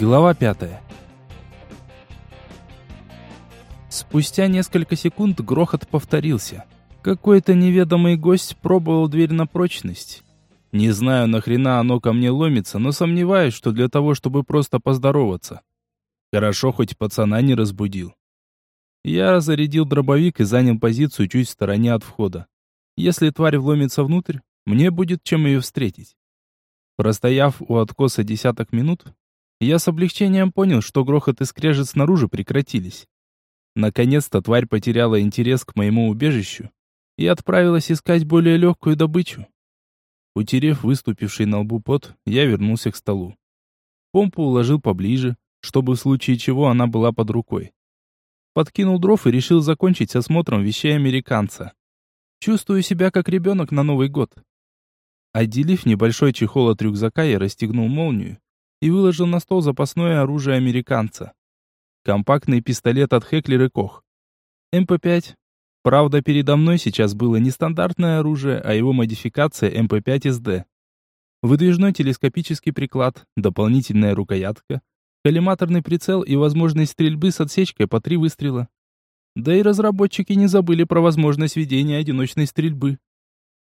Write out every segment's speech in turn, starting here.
Глава пятая. Спустя несколько секунд грохот повторился. Какой-то неведомый гость пробовал дверь на прочность. Не знаю, нахрена оно ко мне ломится, но сомневаюсь, что для того, чтобы просто поздороваться. Хорошо, хоть пацана не разбудил. Я зарядил дробовик и занял позицию чуть в стороне от входа. Если тварь вломится внутрь, мне будет чем ее встретить. Простояв у откоса десяток минут, я с облегчением понял, что грохот и скрежет снаружи прекратились. Наконец-то тварь потеряла интерес к моему убежищу и отправилась искать более легкую добычу. Утерев выступивший на лбу пот, я вернулся к столу. Помпу уложил поближе, чтобы в случае чего она была под рукой. Подкинул дров и решил закончить осмотром вещей американца. Чувствую себя как ребенок на Новый год. Отделив небольшой чехол от рюкзака, я расстегнул молнию и выложил на стол запасное оружие американца. Компактный пистолет от Хеклер и Кох. МП-5. Правда, передо мной сейчас было не стандартное оружие, а его модификация МП-5СД. Выдвижной телескопический приклад, дополнительная рукоятка, коллиматорный прицел и возможность стрельбы с отсечкой по три выстрела. Да и разработчики не забыли про возможность ведения одиночной стрельбы.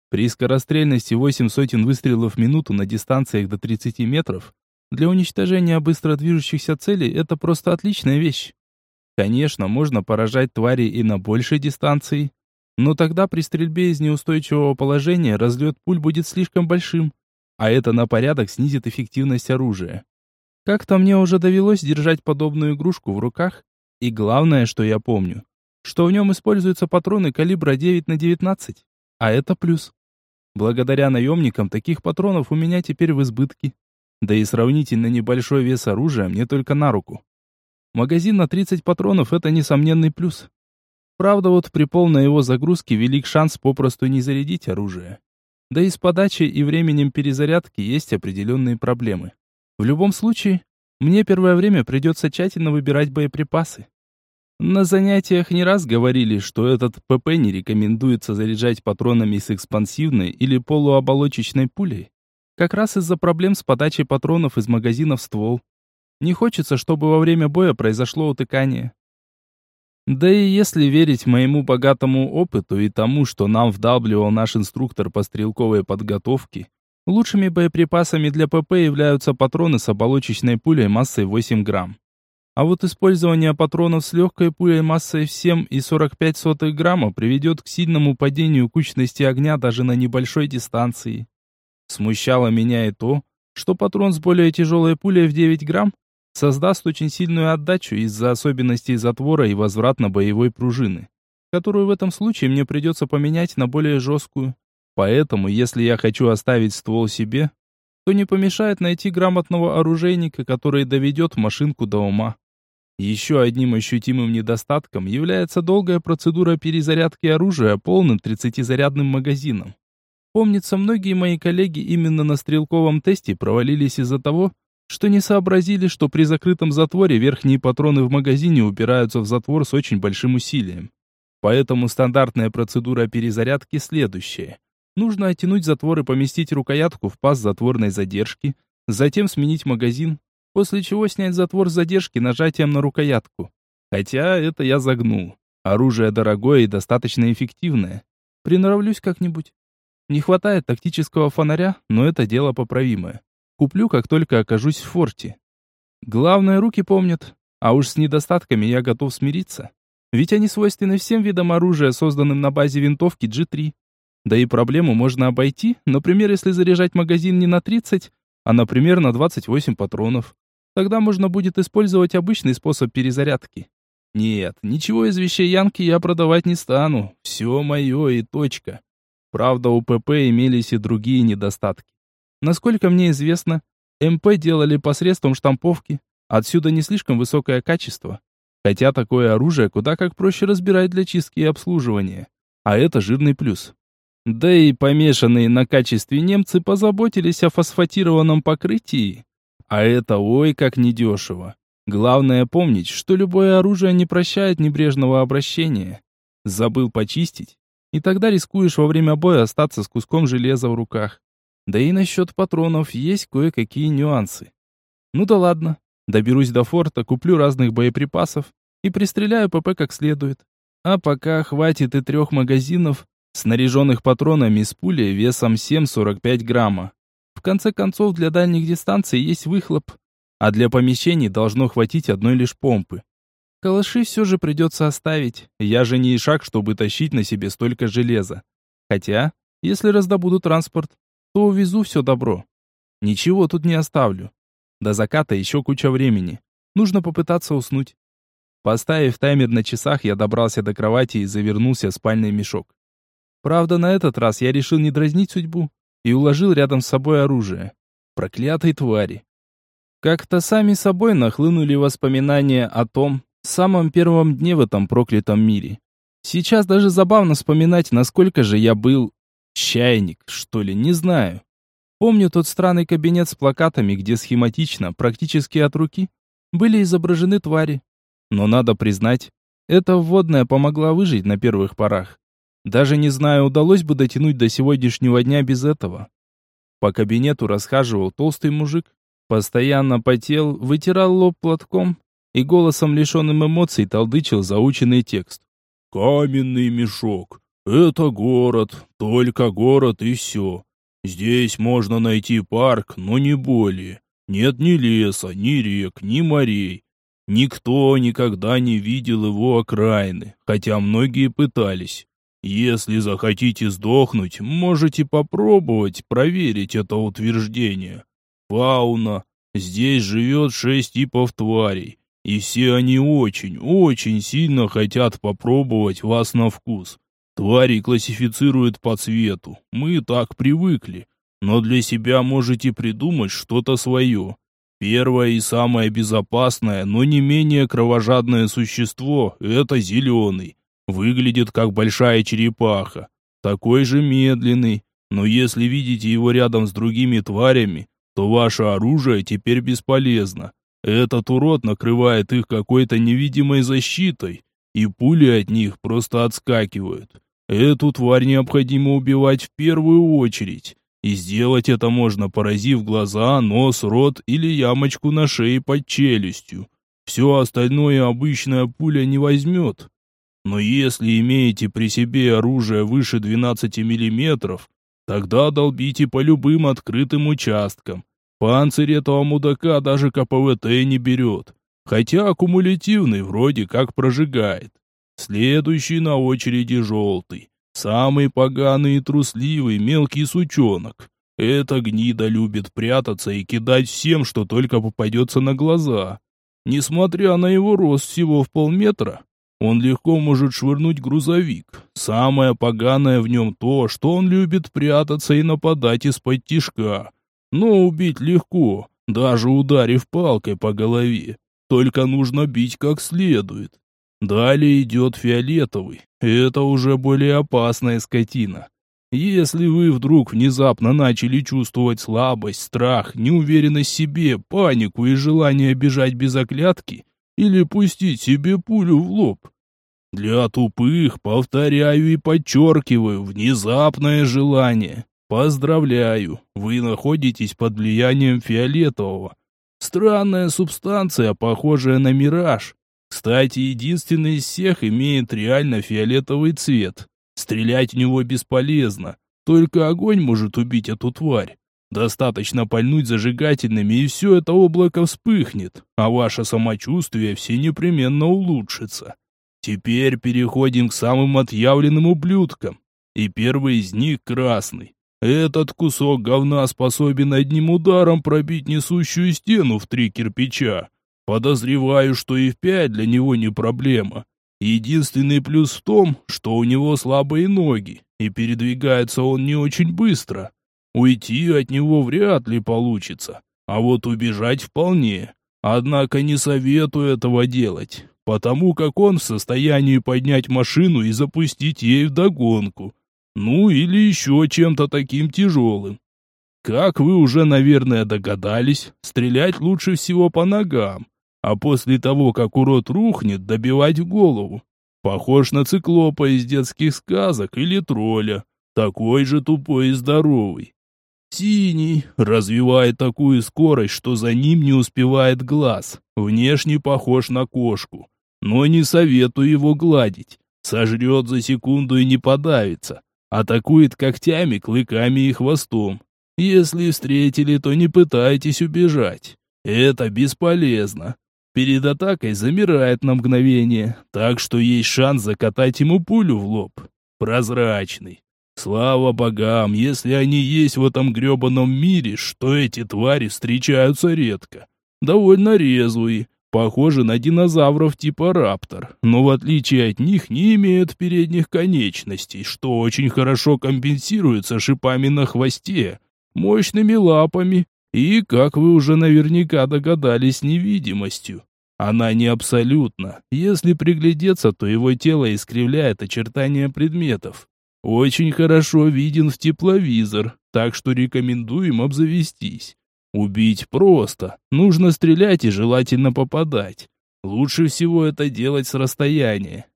При скорострельности 8 сотен выстрелов в минуту на дистанциях до 30 метров для уничтожения быстро движущихся целей это просто отличная вещь. Конечно, можно поражать твари и на большей дистанции, но тогда при стрельбе из неустойчивого положения разлет пуль будет слишком большим, а это на порядок снизит эффективность оружия. Как-то мне уже довелось держать подобную игрушку в руках, и главное, что я помню, что в нем используются патроны калибра 9 на 19, а это плюс. Благодаря наемникам таких патронов у меня теперь в избытке. Да и сравнительно небольшой вес оружия мне только на руку. Магазин на 30 патронов – это несомненный плюс. Правда, вот при полной его загрузке велик шанс попросту не зарядить оружие. Да и с подачей и временем перезарядки есть определенные проблемы. В любом случае, мне первое время придется тщательно выбирать боеприпасы. На занятиях не раз говорили, что этот ПП не рекомендуется заряжать патронами с экспансивной или полуоболочечной пулей. Как раз из-за проблем с подачей патронов из магазина в ствол. Не хочется, чтобы во время боя произошло утыкание. Да и если верить моему богатому опыту и тому, что нам вдалбливал наш инструктор по стрелковой подготовке, лучшими боеприпасами для ПП являются патроны с оболочечной пулей массой 8 грамм. А вот использование патронов с легкой пулей массой в 7,45 грамма приведет к сильному падению кучности огня даже на небольшой дистанции. Смущало меня и то, что патрон с более тяжелой пулей в 9 грамм создаст очень сильную отдачу из-за особенностей затвора и возвратно-боевой пружины, которую в этом случае мне придется поменять на более жесткую. Поэтому, если я хочу оставить ствол себе, то не помешает найти грамотного оружейника, который доведет машинку до ума. Еще одним ощутимым недостатком является долгая процедура перезарядки оружия полным 30-зарядным магазином. Помнится, многие мои коллеги именно на стрелковом тесте провалились из-за того, что не сообразили, что при закрытом затворе верхние патроны в магазине упираются в затвор с очень большим усилием. Поэтому стандартная процедура перезарядки следующая. Нужно оттянуть затвор и поместить рукоятку в паз затворной задержки, затем сменить магазин, после чего снять затвор с задержки нажатием на рукоятку. Хотя это я загнул. Оружие дорогое и достаточно эффективное. Приноровлюсь как-нибудь. Не хватает тактического фонаря, но это дело поправимое. Куплю, как только окажусь в форте. Главное, руки помнят. А уж с недостатками я готов смириться. Ведь они свойственны всем видам оружия, созданным на базе винтовки G3. Да и проблему можно обойти, например, если заряжать магазин не на 30, а, например, на 28 патронов. Тогда можно будет использовать обычный способ перезарядки. Нет, ничего из вещей Янки я продавать не стану. Все мое и точка. Правда, у ПП имелись и другие недостатки. Насколько мне известно, МП делали посредством штамповки, отсюда не слишком высокое качество. Хотя такое оружие куда как проще разбирать для чистки и обслуживания. А это жирный плюс. Да и помешанные на качестве немцы позаботились о фосфатированном покрытии. А это ой как недешево. Главное помнить, что любое оружие не прощает небрежного обращения. Забыл почистить, и тогда рискуешь во время боя остаться с куском железа в руках. Да и насчет патронов есть кое-какие нюансы. Ну да ладно. Доберусь до форта, куплю разных боеприпасов и пристреляю ПП как следует. А пока хватит и трех магазинов, снаряженных патронами с пулей весом 7,45 грамма. В конце концов, для дальних дистанций есть выхлоп, а для помещений должно хватить одной лишь помпы. Калаши все же придется оставить, я же не ишак, чтобы тащить на себе столько железа. Хотя, если раздобуду транспорт, то увезу все добро. Ничего тут не оставлю. До заката еще куча времени. Нужно попытаться уснуть. Поставив таймер на часах, я добрался до кровати и завернулся в спальный мешок. Правда, на этот раз я решил не дразнить судьбу и уложил рядом с собой оружие. Проклятой твари. Как-то сами собой нахлынули воспоминания о том самом первом дне в этом проклятом мире. Сейчас даже забавно вспоминать, насколько же я был... чайник, что ли, не знаю. Помню тот странный кабинет с плакатами, где схематично, практически от руки, были изображены твари. Но надо признать, эта вводная помогла выжить на первых порах. Даже не знаю, удалось бы дотянуть до сегодняшнего дня без этого. По кабинету расхаживал толстый мужик, постоянно потел, вытирал лоб платком и голосом лишенным эмоций толдычил заученный текст. «Каменный мешок. Это город, только город и все. Здесь можно найти парк, но не более. Нет ни леса, ни рек, ни морей. Никто никогда не видел его окраины, хотя многие пытались. Если захотите сдохнуть, можете попробовать проверить это утверждение. Фауна. Здесь живет шесть типов тварей, и все они очень, очень сильно хотят попробовать вас на вкус. Твари классифицируют по цвету. Мы так привыкли. Но для себя можете придумать что-то свое. Первое и самое безопасное, но не менее кровожадное существо – это зеленый. Выглядит как большая черепаха. Такой же медленный. Но если видите его рядом с другими тварями, то ваше оружие теперь бесполезно. Этот урод накрывает их какой-то невидимой защитой, и пули от них просто отскакивают. Эту тварь необходимо убивать в первую очередь. И сделать это можно, поразив глаза, нос, рот или ямочку на шее под челюстью. Все остальное обычная пуля не возьмет. Но если имеете при себе оружие выше 12 мм, тогда долбите по любым открытым участкам. Панцирь этого мудака даже КПВТ не берет. Хотя аккумулятивный вроде как прожигает. Следующий на очереди желтый. Самый поганый и трусливый мелкий сучонок. Эта гнида любит прятаться и кидать всем, что только попадется на глаза. Несмотря на его рост всего в полметра, он легко может швырнуть грузовик. Самое поганое в нем то, что он любит прятаться и нападать из-под тишка. Но убить легко, даже ударив палкой по голове. Только нужно бить как следует. Далее идет фиолетовый. Это уже более опасная скотина. Если вы вдруг внезапно начали чувствовать слабость, страх, неуверенность в себе, панику и желание бежать без оглядки или пустить себе пулю в лоб. Для тупых, повторяю и подчеркиваю, внезапное желание. Поздравляю, вы находитесь под влиянием фиолетового. Странная субстанция, похожая на мираж, кстати, единственный из всех имеет реально фиолетовый цвет. Стрелять в него бесполезно. Только огонь может убить эту тварь. Достаточно пальнуть зажигательными, и все это облако вспыхнет, а ваше самочувствие все непременно улучшится. Теперь переходим к самым отъявленным ублюдкам. И первый из них красный. Этот кусок говна способен одним ударом пробить несущую стену в три кирпича. Подозреваю, что и в пять для него не проблема. Единственный плюс в том, что у него слабые ноги, и передвигается он не очень быстро. Уйти от него вряд ли получится, а вот убежать вполне. Однако не советую этого делать, потому как он в состоянии поднять машину и запустить ей вдогонку. Ну или еще чем-то таким тяжелым. Как вы уже, наверное, догадались, стрелять лучше всего по ногам а после того, как урод рухнет, добивать в голову. Похож на циклопа из детских сказок или тролля, такой же тупой и здоровый. Синий развивает такую скорость, что за ним не успевает глаз. Внешне похож на кошку. Но не советую его гладить. Сожрет за секунду и не подавится. Атакует когтями, клыками и хвостом. Если встретили, то не пытайтесь убежать. Это бесполезно. Перед атакой замирает на мгновение, так что есть шанс закатать ему пулю в лоб. Прозрачный. Слава богам, если они есть в этом гребаном мире, что эти твари встречаются редко. Довольно резвые, похожи на динозавров типа раптор, но в отличие от них не имеют передних конечностей, что очень хорошо компенсируется шипами на хвосте, мощными лапами и, как вы уже наверняка догадались, невидимостью. Она не абсолютна. Если приглядеться, то его тело искривляет очертания предметов. Очень хорошо виден в тепловизор, так что рекомендуем обзавестись. Убить просто. Нужно стрелять и желательно попадать. Лучше всего это делать с расстояния.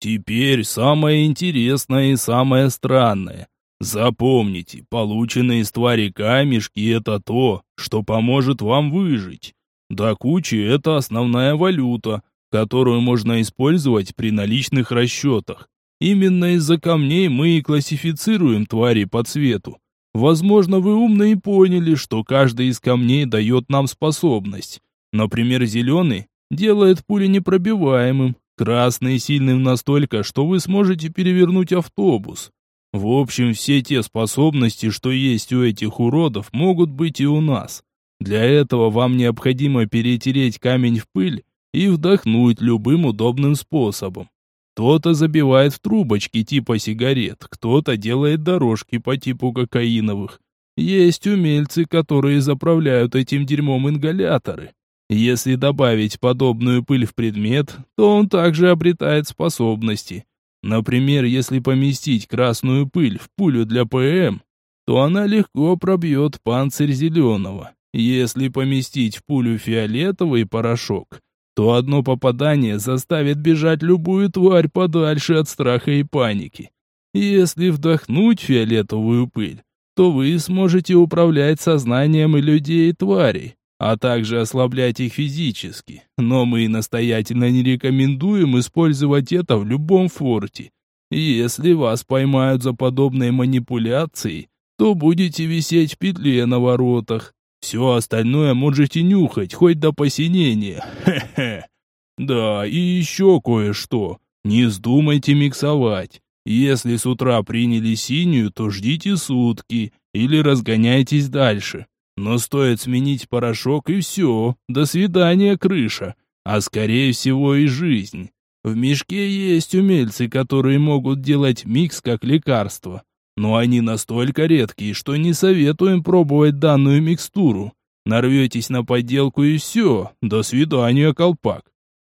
Теперь самое интересное и самое странное. Запомните, полученные из твари камешки – это то, что поможет вам выжить. До кучи это основная валюта, которую можно использовать при наличных расчетах. Именно из-за камней мы и классифицируем твари по цвету. Возможно, вы умно и поняли, что каждый из камней дает нам способность. Например, зеленый делает пули непробиваемым, красный сильным настолько, что вы сможете перевернуть автобус. В общем, все те способности, что есть у этих уродов, могут быть и у нас. Для этого вам необходимо перетереть камень в пыль и вдохнуть любым удобным способом. Кто-то забивает в трубочки типа сигарет, кто-то делает дорожки по типу кокаиновых. Есть умельцы, которые заправляют этим дерьмом ингаляторы. Если добавить подобную пыль в предмет, то он также обретает способности. Например, если поместить красную пыль в пулю для ПМ, то она легко пробьет панцирь зеленого. Если поместить в пулю фиолетовый порошок, то одно попадание заставит бежать любую тварь подальше от страха и паники. Если вдохнуть фиолетовую пыль, то вы сможете управлять сознанием и людей, и тварей, а также ослаблять их физически. Но мы настоятельно не рекомендуем использовать это в любом форте. Если вас поймают за подобные манипуляции, то будете висеть в петле на воротах. Все остальное можете нюхать, хоть до посинения. Хе-хе. Да, и еще кое-что. Не вздумайте миксовать. Если с утра приняли синюю, то ждите сутки или разгоняйтесь дальше. Но стоит сменить порошок и все. До свидания, крыша. А скорее всего и жизнь. В мешке есть умельцы, которые могут делать микс как лекарство. Но они настолько редкие, что не советуем пробовать данную микстуру. Нарветесь на подделку и все. До свидания, колпак.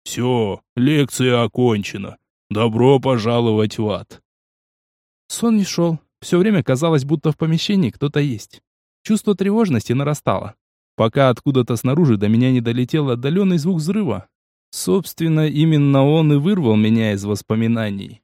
Все, лекция окончена. Добро пожаловать в ад. Сон не шел. Все время казалось, будто в помещении кто-то есть. Чувство тревожности нарастало, пока откуда-то снаружи до меня не долетел отдаленный звук взрыва. Собственно, именно он и вырвал меня из воспоминаний.